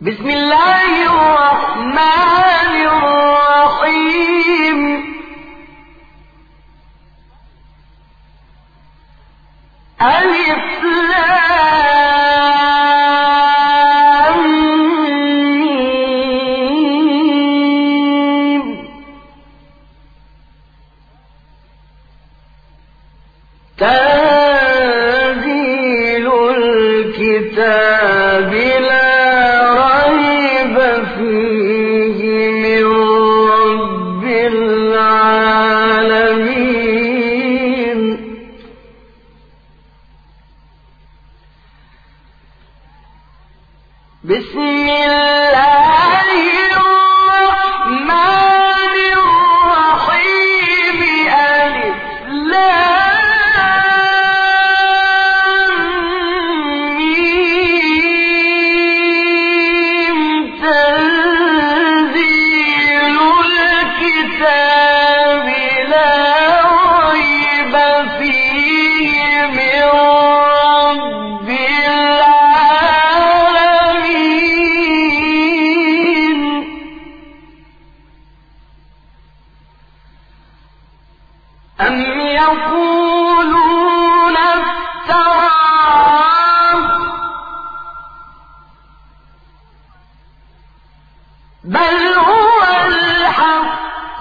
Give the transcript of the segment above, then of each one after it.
بسم الله الرحمن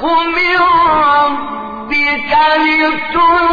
الحق من ربك لتنذر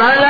فلا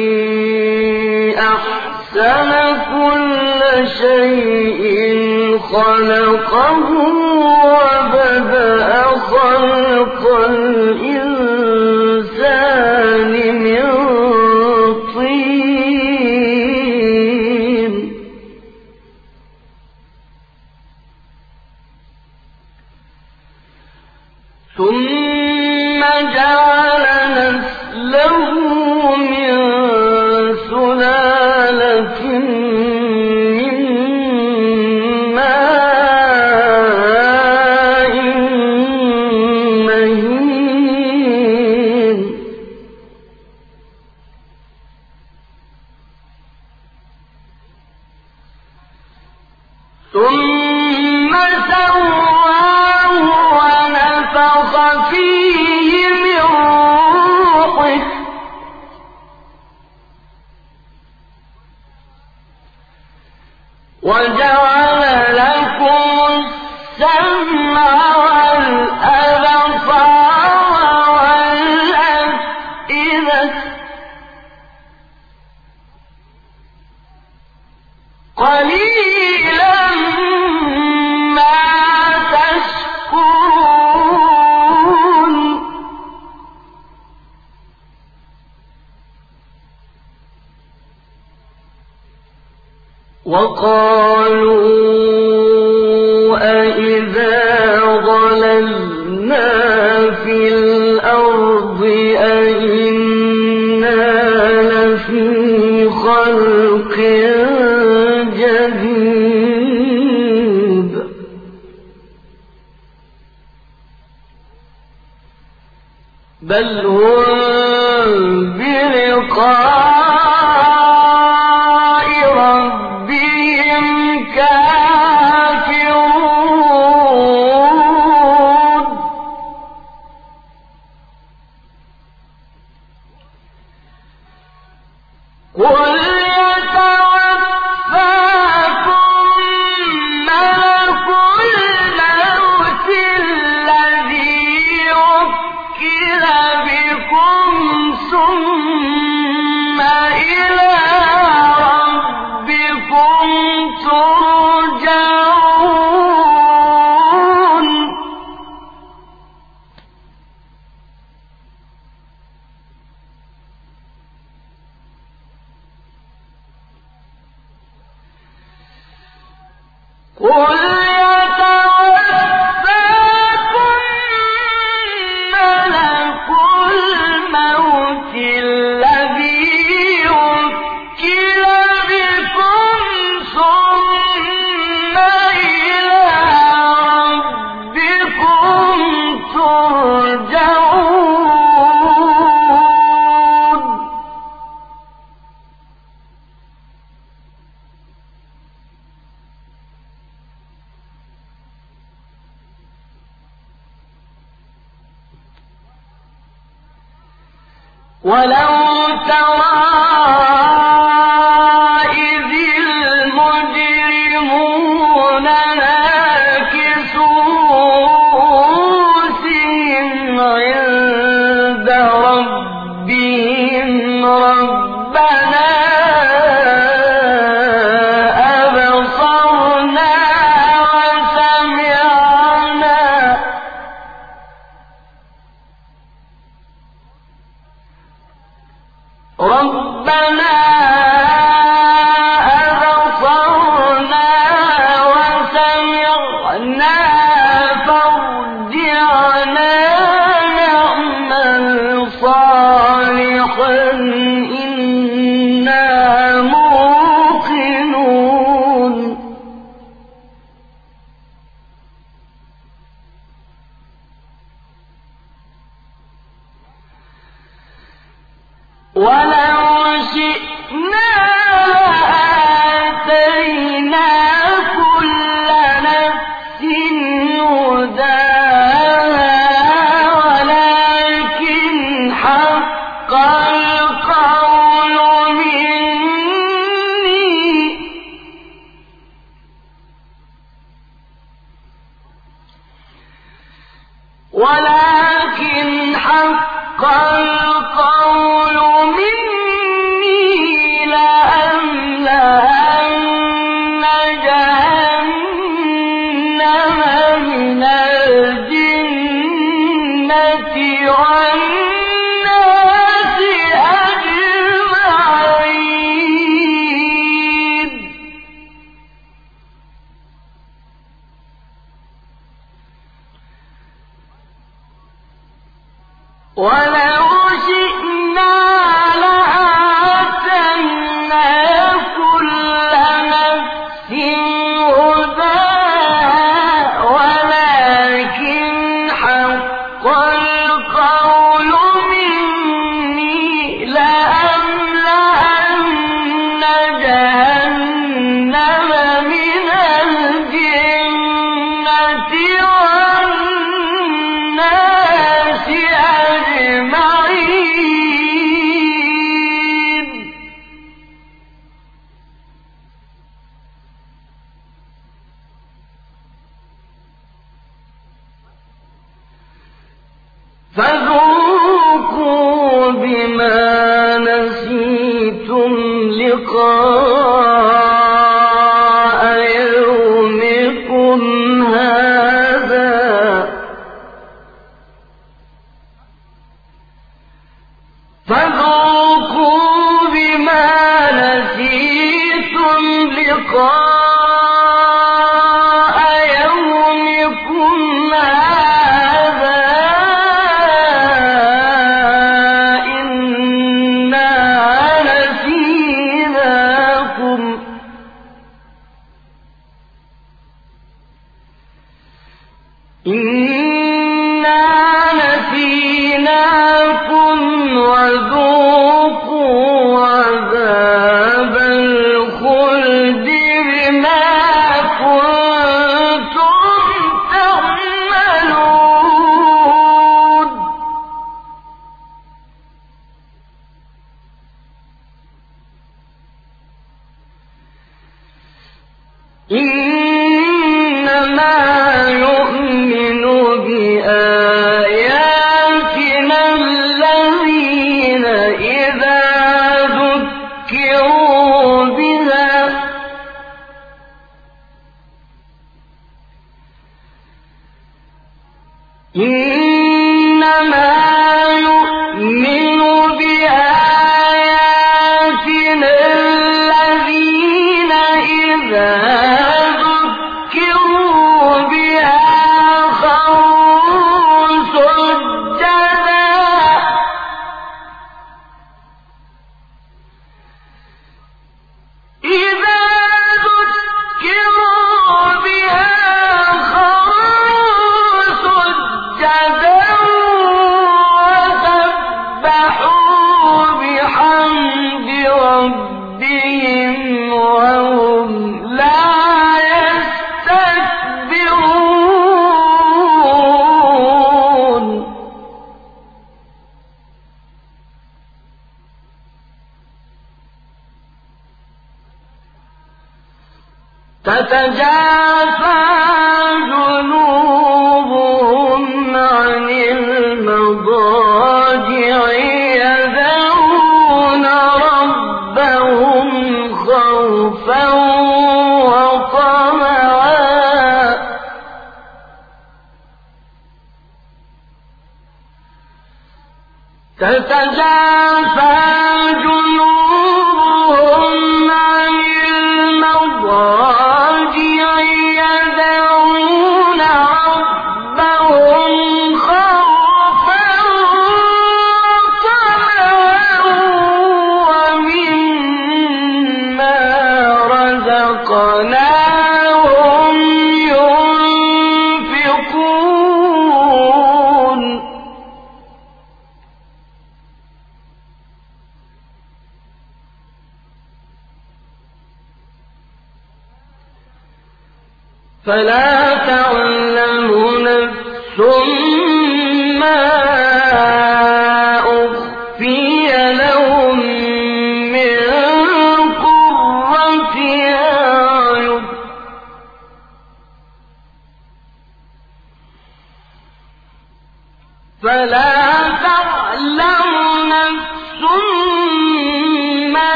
شيء خلقه وبدأ خلق الإنسان مثل إذا ولو ترى ربنا قال لقاء إذا فَجُنُودُ فلا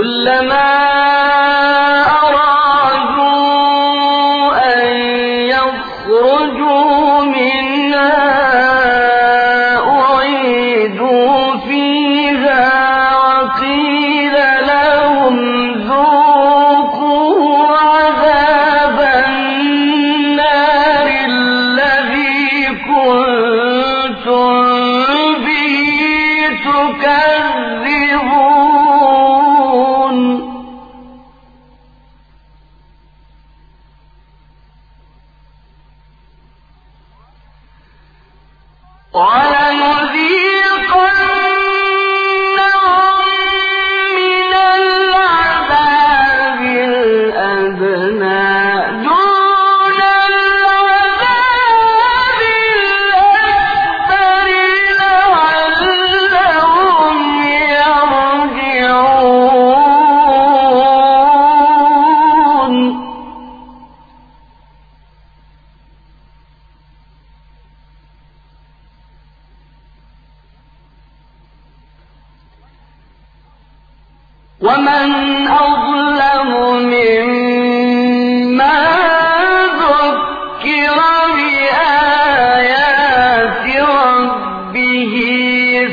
كلما ولقد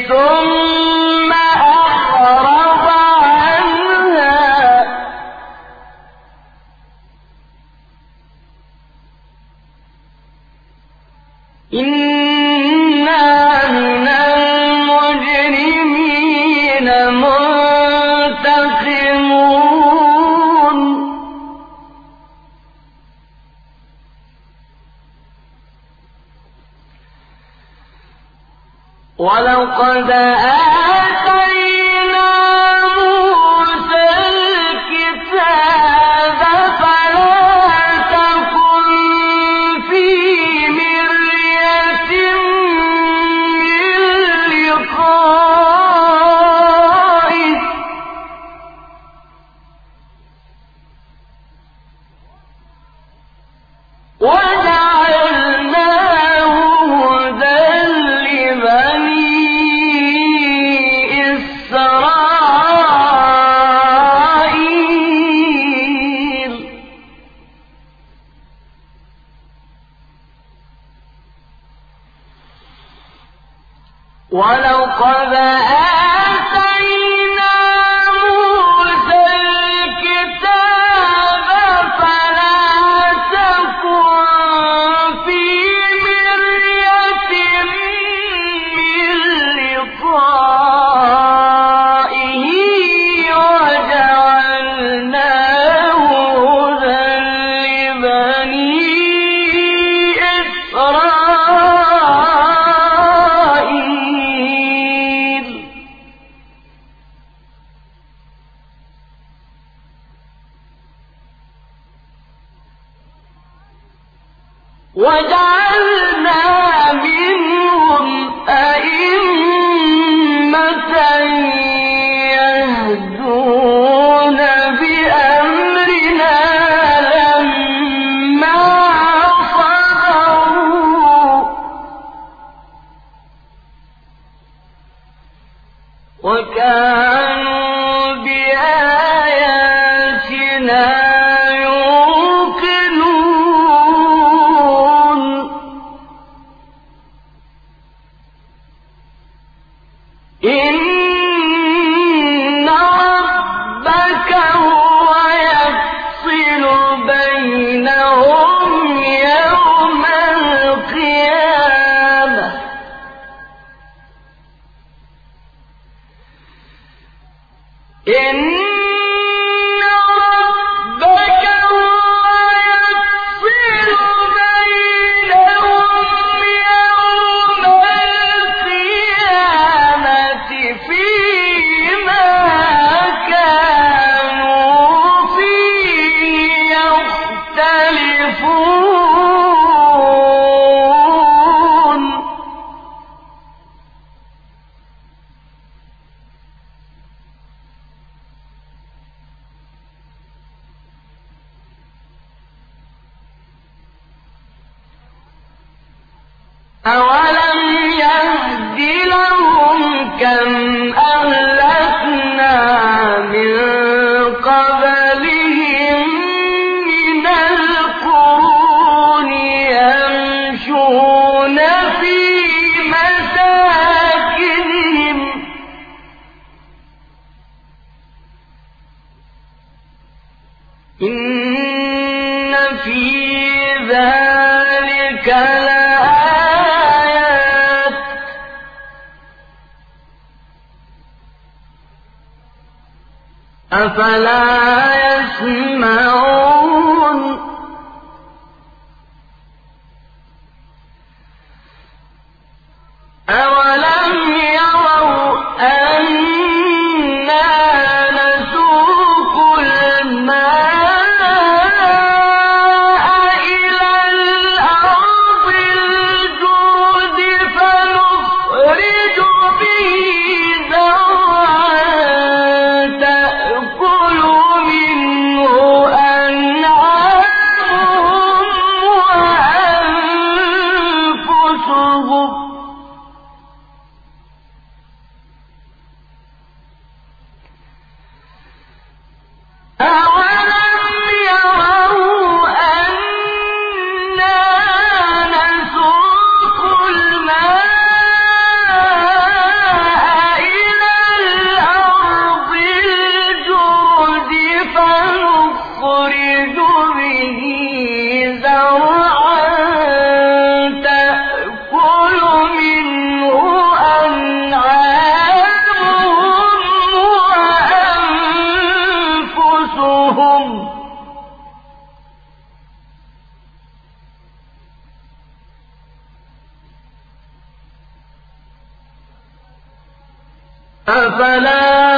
ಹೇಳಿದ್ದೋ آمنوا بآياتنا إن في ذلك لآيات أفلا أفلا